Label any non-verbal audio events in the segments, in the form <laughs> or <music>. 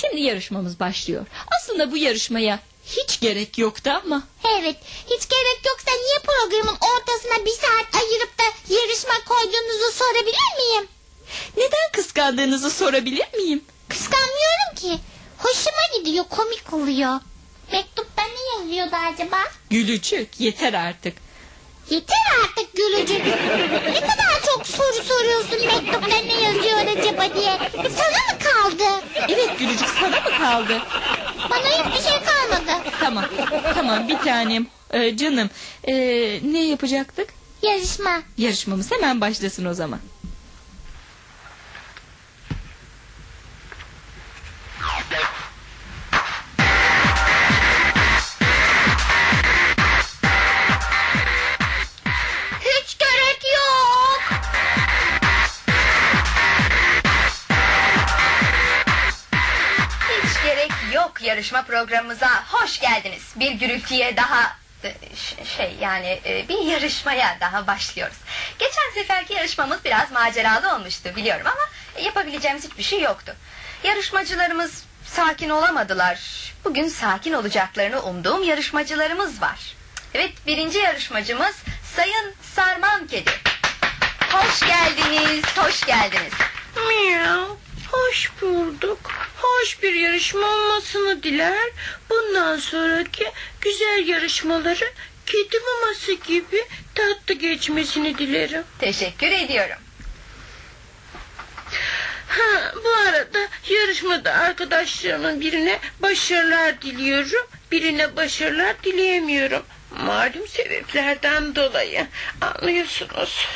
Şimdi yarışmamız başlıyor. Aslında bu yarışmaya hiç gerek yoktu ama. Evet hiç gerek yoksa niye programın ortasına bir saat ayırıp da yarışma koyduğunuzu sorabilir miyim? Neden kıskandığınızı sorabilir miyim? Kıskanmıyorum ki. Hoşuma gidiyor komik oluyor. Mektupta ne yazıyordu acaba? Gülücük yeter artık. Yeter artık gülücük. ne kadar çok soru soruyorsun mektupta ne yazıyor acaba diye. Sana mı kaldı? Evet gülücük sana mı kaldı? Bana hiçbir şey kalmadı. Tamam tamam bir tanem Ee, canım ee, ne yapacaktık? Yarışma. Yarışmamız hemen başlasın o zaman. Programımıza. Hoş geldiniz. Bir gürültüye daha e, şey yani e, bir yarışmaya daha başlıyoruz. Geçen seferki yarışmamız biraz maceralı olmuştu biliyorum ama yapabileceğimiz hiçbir şey yoktu. Yarışmacılarımız sakin olamadılar. Bugün sakin olacaklarını umduğum yarışmacılarımız var. Evet birinci yarışmacımız Sayın Sarman Kedi. Hoş geldiniz, hoş geldiniz. Miau. Hoş bulduk. Hoş bir yarışma olmasını diler. Bundan sonraki güzel yarışmaları kedi maması gibi tatlı geçmesini dilerim. Teşekkür ediyorum. Ha, bu arada yarışmada arkadaşlarımın birine başarılar diliyorum. Birine başarılar dileyemiyorum. Malum sebeplerden dolayı. Anlıyorsunuz.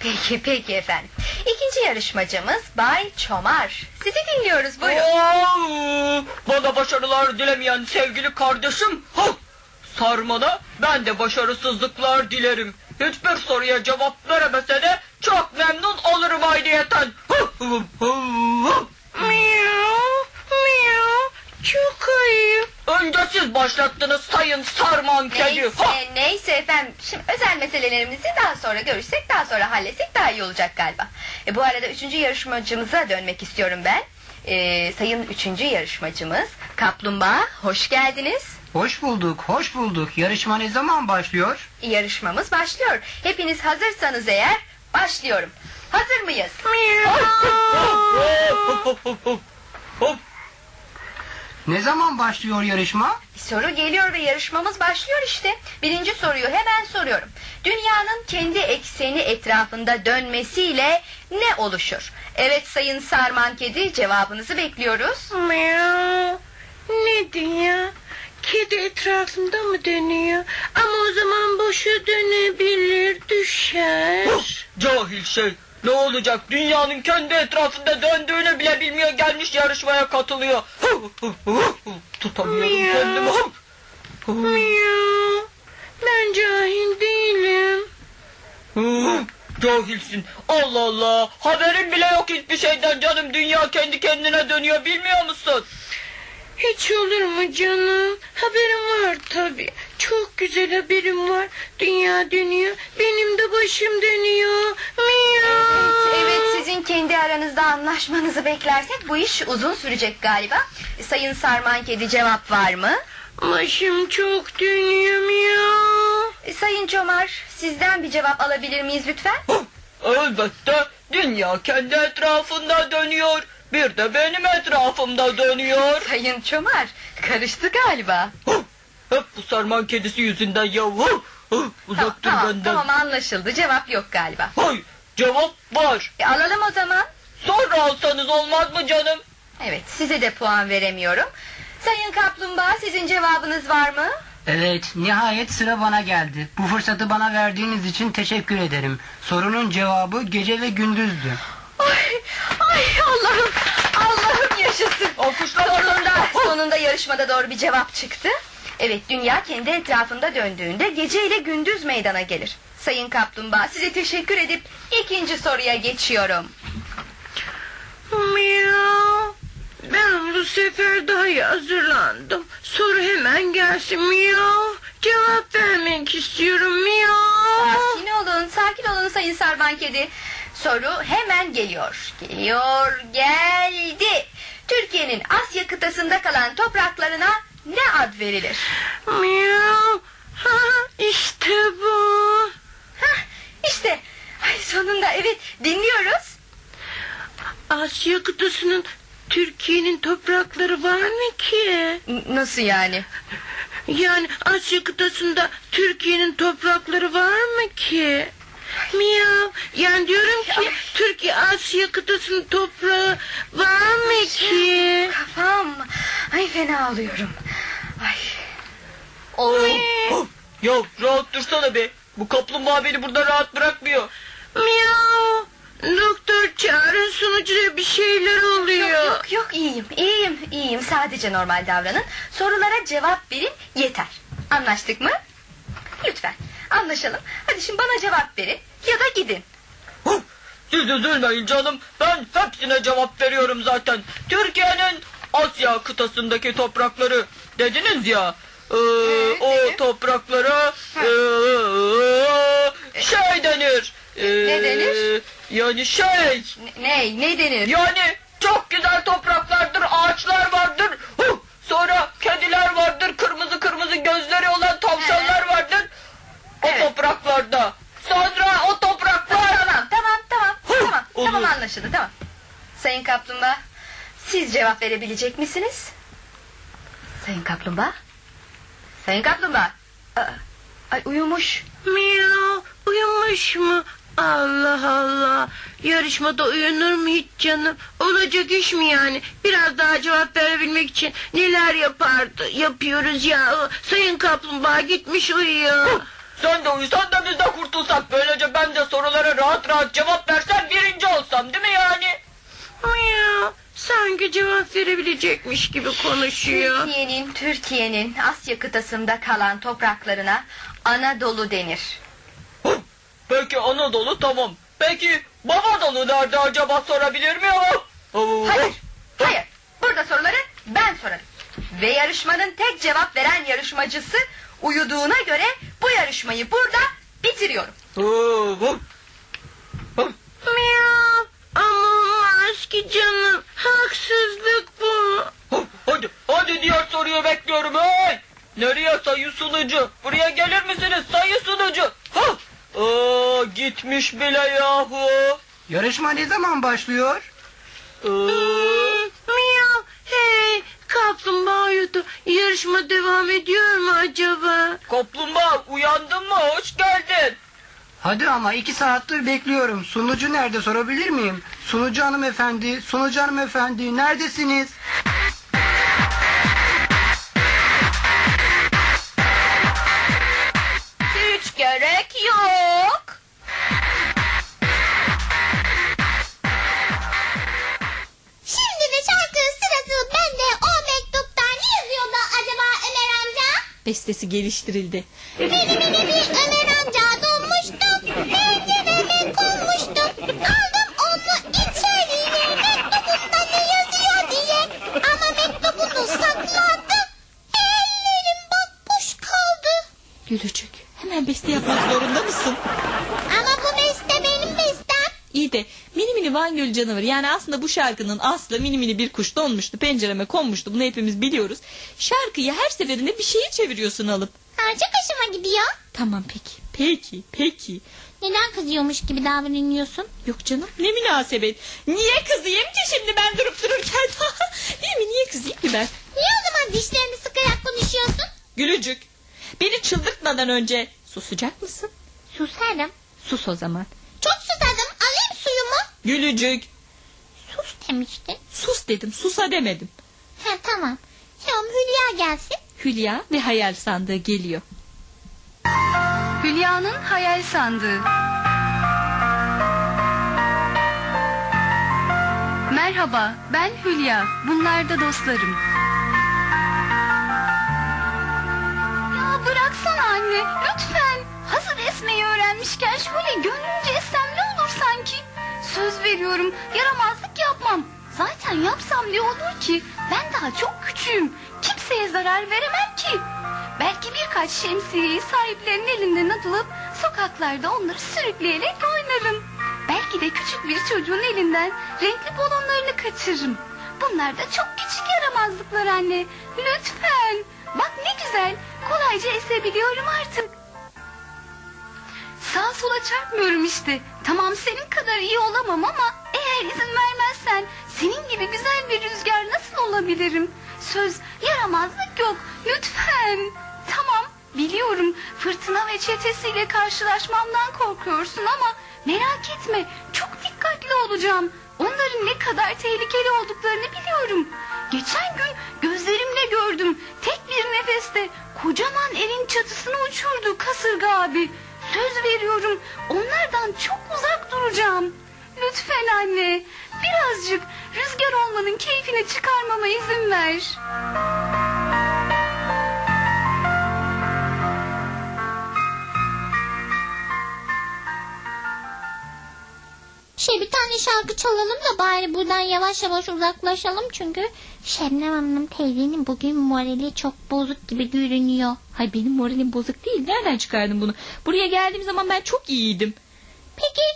Peki peki efendim. İkinci yarışmacımız Bay Çomar. Sizi dinliyoruz buyurun. Oo, Bana başarılar dilemeyen sevgili kardeşim. Ha! Sarmana ben de başarısızlıklar dilerim. Hiçbir soruya cevap veremese de çok memnun olurum ayrıyeten. Hı, hı, hı, hı. Miau, miau. Çok ayıp. Önce siz başlattınız sayın sarman kedi. Neyse Ha! neyse efendim. Şimdi özel meselelerimizi daha sonra görüşsek daha sonra halletsek daha iyi olacak galiba. E, bu arada üçüncü yarışmacımıza dönmek istiyorum ben. E, sayın üçüncü yarışmacımız Kaplumbağa hoş geldiniz. Hoş bulduk, hoş bulduk. Yarışma ne zaman başlıyor? Yarışmamız başlıyor. Hepiniz hazırsanız eğer başlıyorum. Hazır mıyız? Hop, hop, hop, hop. Hop. Ne zaman başlıyor yarışma? Bir soru geliyor ve yarışmamız başlıyor işte. Birinci soruyu hemen soruyorum. Dünyanın kendi ekseni etrafında dönmesiyle ne oluşur? Evet Sayın Sarman Kedi cevabınızı bekliyoruz. Miau. Ne diyor? Kedi etrafında mı dönüyor? Ama o zaman boşu dönebilir, düşer. Cahil şey. Ne olacak? Dünyanın kendi etrafında döndüğünü bile bilmiyor gelmiş yarışmaya katılıyor. Tutamıyorum kendimi. Ben cahil değilim. Cahilsin. Allah Allah. Haberin bile yok hiçbir şeyden canım. Dünya kendi kendine dönüyor bilmiyor musun? Hiç olur mu canım? Haberim var tabii. Çok güzel haberim var. Dünya dönüyor. Benim de başım dönüyor. Miau. Evet sizin kendi aranızda anlaşmanızı beklersek bu iş uzun sürecek galiba. Sayın Sarman Kedi cevap var mı? Başım çok dönüyor. E, Sayın Çomar sizden bir cevap alabilir miyiz lütfen? Elbette. Dünya kendi etrafında dönüyor. Bir de benim etrafımda dönüyor. Sayın Çomar karıştı galiba. Hep bu sarman kedisi yüzünden ya. Huh. Huh. Uzak Tamam, dur tamam, benden. tamam anlaşıldı cevap yok galiba. Hay, cevap var. E, alalım o zaman. Sonra alsanız olmaz mı canım? Evet size de puan veremiyorum. Sayın Kaplumbağa sizin cevabınız var mı? Evet, nihayet sıra bana geldi. Bu fırsatı bana verdiğiniz için teşekkür ederim. Sorunun cevabı gece ve gündüzdü. Ay, ay Allah'ım Allah'ım yaşasın. Alkışlar Sonunda, sonunda yarışmada doğru bir cevap çıktı. Evet dünya kendi etrafında döndüğünde gece ile gündüz meydana gelir. Sayın Kaplumbağa size teşekkür edip ikinci soruya geçiyorum. Miau. Ben bu sefer daha iyi hazırlandım. Soru hemen gelsin miau. Cevap vermek istiyorum miau. Sakin olun, sakin olun Sayın Sarban Kedi. Soru hemen geliyor. Geliyor, geldi. Türkiye'nin Asya kıtasında kalan topraklarına ne ad verilir? Miyav. Ha işte bu. Hah, işte ay sonunda evet dinliyoruz. Asya kıtasının Türkiye'nin toprakları var mı ki? N- nasıl yani? Yani Asya kıtasında Türkiye'nin toprakları var mı ki? Miyav. Yani diyorum ki Türkiye Asya kıtasının toprağı var mı ki? Kafam. Ay fena oluyorum. Ay. Oh, oh. Ya rahat dursana be. Bu kaplumbağa beni burada rahat bırakmıyor. Miyav. Doktor çağırın sunucuya bir şeyler oluyor. Yok yok iyiyim iyiyim iyiyim sadece normal davranın. Sorulara cevap verin yeter. Anlaştık mı? Lütfen anlaşalım. Hadi şimdi bana cevap verin ya da gidin. Huh! Siz üzülmeyin canım. Ben hepsine cevap veriyorum zaten. Türkiye'nin Asya kıtasındaki toprakları dediniz ya. Ee, o evet. topraklara ee, şey denir. Ee, Ne denir? Yani şey. Ne ne, denir? Yani çok güzel topraklardır, ağaçlar vardır. Huh! Sonra kediler vardır, kırmızı kırmızı gözleri olan tavşanlar vardır. O Evet. topraklarda. Sonra o topraklar... Tamam tamam tamam Huh, tamam anlaşıldı tamam. Sayın Kaplumbağa siz cevap verebilecek misiniz? Sayın Kaplumbağa? Sayın Kaplumbağa? Aa, ay uyumuş. Miyav. Uyumuş mu? Allah Allah. Yarışmada uyunur mu hiç canım? Olacak iş mi yani? Biraz daha cevap verebilmek için neler yapardı? Yapıyoruz ya. Sayın Kaplumbağa gitmiş uyuyor. Sen de uyusan da biz de kurtulsak. Böylece ben de sorulara rahat rahat cevap versem birinci olsam değil mi yani? Miyav. Sanki cevap verebilecekmiş gibi konuşuyor. Türkiye'nin Türkiye'nin Asya kıtasında kalan topraklarına Anadolu denir. Peki Anadolu tamam. Peki Babadolu nerede acaba sorabilir miyim? Oh! Hayır, hayır. Burada soruları ben sorarım. Ve yarışmanın tek cevap veren yarışmacısı uyuduğuna göre bu yarışmayı burada bitiriyorum. Oh, oh. Oh. Miyav. Ama olmaz ki canım. Haksızlık bu. Hadi, hadi diğer soruyu bekliyorum. Hey! Nereye sayı sunucu? Buraya gelir misiniz sayı sunucu? Ha! Aa, gitmiş bile yahu. Yarışma ne zaman başlıyor? Hey. Kaplumbağa uyudu. Yarışma devam ediyor mu acaba? kaplumbağa uyandın mı? Hoş geldin. Hadi ama iki saattir bekliyorum. Sunucu nerede sorabilir miyim? Sunucu hanımefendi, sunucu hanımefendi neredesiniz? Bestesi geliştirildi. Bir Ömer amca donmuştum. Pencereme konmuştum. Aldım onu içeriye. Mektubunda ne yazıyor diye. Ama mektubunu sakladım. Ellerim bakmış kaldı. Gülücük hemen beste yapmak zorunda mısın? Ama bu beste benim bestem. İyi de mini mini Van Gölü canavarı yani aslında bu şarkının aslı mini mini bir kuş donmuştu pencereme konmuştu bunu hepimiz biliyoruz. Şarkıyı her seferinde bir şeyi çeviriyorsun alıp. Ha, çok hoşuma gidiyor. Tamam peki peki peki. Neden kızıyormuş gibi davranıyorsun? Yok canım ne münasebet. Niye kızayım ki şimdi ben durup dururken? <laughs> Değil mi niye kızayım ki ben? Niye o zaman dişlerini sıkarak konuşuyorsun? Gülücük beni çıldırtmadan önce susacak mısın? Susarım. Sus o zaman. Gülücük Sus demiştin. sus dedim susa demedim. Ha tamam. Tamam Hülya gelsin. Hülya ve hayal sandığı geliyor. Hülya'nın hayal sandığı. Merhaba, ben Hülya. Bunlar da dostlarım. Ya bıraksana anne, lütfen. Hazır esmeyi öğrenmişken şöyle gönlünce veriyorum, yaramazlık yapmam. Zaten yapsam ne olur ki? Ben daha çok küçüğüm. Kimseye zarar veremem ki. Belki birkaç şemsiyeyi sahiplerinin elinden alıp sokaklarda onları sürükleyerek oynarım. Belki de küçük bir çocuğun elinden renkli balonlarını kaçırırım. Bunlar da çok küçük yaramazlıklar anne. Lütfen. Bak ne güzel. Kolayca esebiliyorum artık. Sağa sola çarpmıyorum işte. Tamam senin kadar iyi olamam ama eğer izin vermezsen senin gibi güzel bir rüzgar nasıl olabilirim? Söz yaramazlık yok. Lütfen. Tamam biliyorum fırtına ve çetesiyle karşılaşmamdan korkuyorsun ama merak etme çok dikkatli olacağım. Onların ne kadar tehlikeli olduklarını biliyorum. Geçen gün gözlerimle gördüm. Tek bir nefeste kocaman evin çatısını uçurdu kasırga abi. Söz veriyorum onlardan çok uzak duracağım. Lütfen anne birazcık rüzgar olmanın keyfini çıkarmama izin ver. Şey bir tane şarkı çalalım da bari buradan yavaş yavaş uzaklaşalım çünkü Şebnem Hanım teyzenin bugün morali çok bozuk gibi görünüyor. Hay benim moralim bozuk değil. Nereden çıkardın bunu? Buraya geldiğim zaman ben çok iyiydim. Peki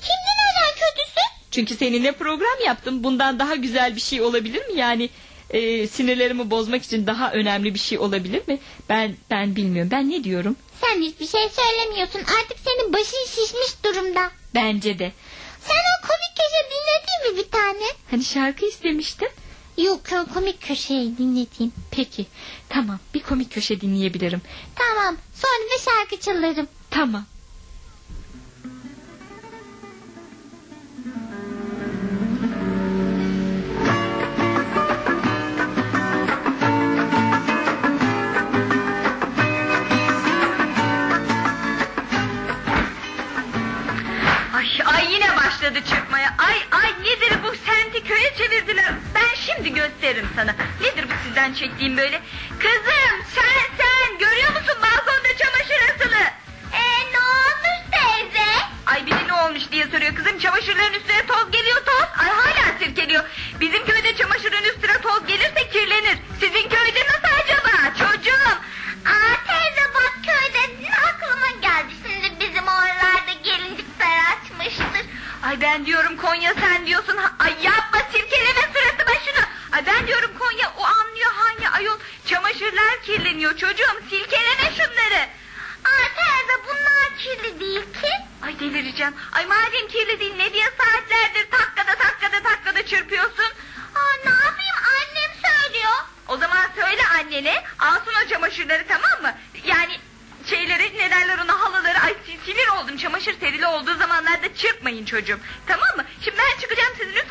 şimdi neden kötüsün? Çünkü seninle program yaptım. Bundan daha güzel bir şey olabilir mi? Yani e, sinirlerimi bozmak için daha önemli bir şey olabilir mi? Ben ben bilmiyorum. Ben ne diyorum? Sen hiçbir şey söylemiyorsun artık senin başın şişmiş durumda. Bence de. Sen o komik köşe dinledin mi bir tane? Hani şarkı istemiştin. Yok komik köşeyi dinleteyim. Peki. Tamam. Bir komik köşe dinleyebilirim. Tamam sonra da şarkı çalarım. Tamam. Gösteririm sana. Nedir bu sizden çektiğim böyle? Kızım sen sen görüyor musun balkonda çamaşır asılı? Ee ne olmuş teyze? Ay biri ne olmuş diye soruyor kızım. Çamaşırların üstüne toz geliyor toz. Ay hala sirkeliyor. Bizim köyde çamaşırın üstüne toz gelirse kirlenir. Sizin köyde nasıl acaba çocuğum? Aa teyze bak köyde aklıma geldi. Şimdi bizim oralarda gelincikler açmıştır. Ay ben diyorum Konya sen diyorsun. Ay başını. Ay ben diyorum Konya o anlıyor hangi ayol. Çamaşırlar kirleniyor çocuğum silkeleme şunları. Aa teyze bunlar kirli değil ki. Ay delireceğim. Ay madem kirli değil ne diye saatlerdir takkada takkada takkada çırpıyorsun. Aa ne yapayım annem söylüyor. O zaman söyle annene alsın o çamaşırları tamam mı? Yani şeyleri ne derler ona halıları ay si- sinir oldum çamaşır serili olduğu zamanlarda çırpmayın çocuğum. Tamam mı? Şimdi ben çıkacağım sizin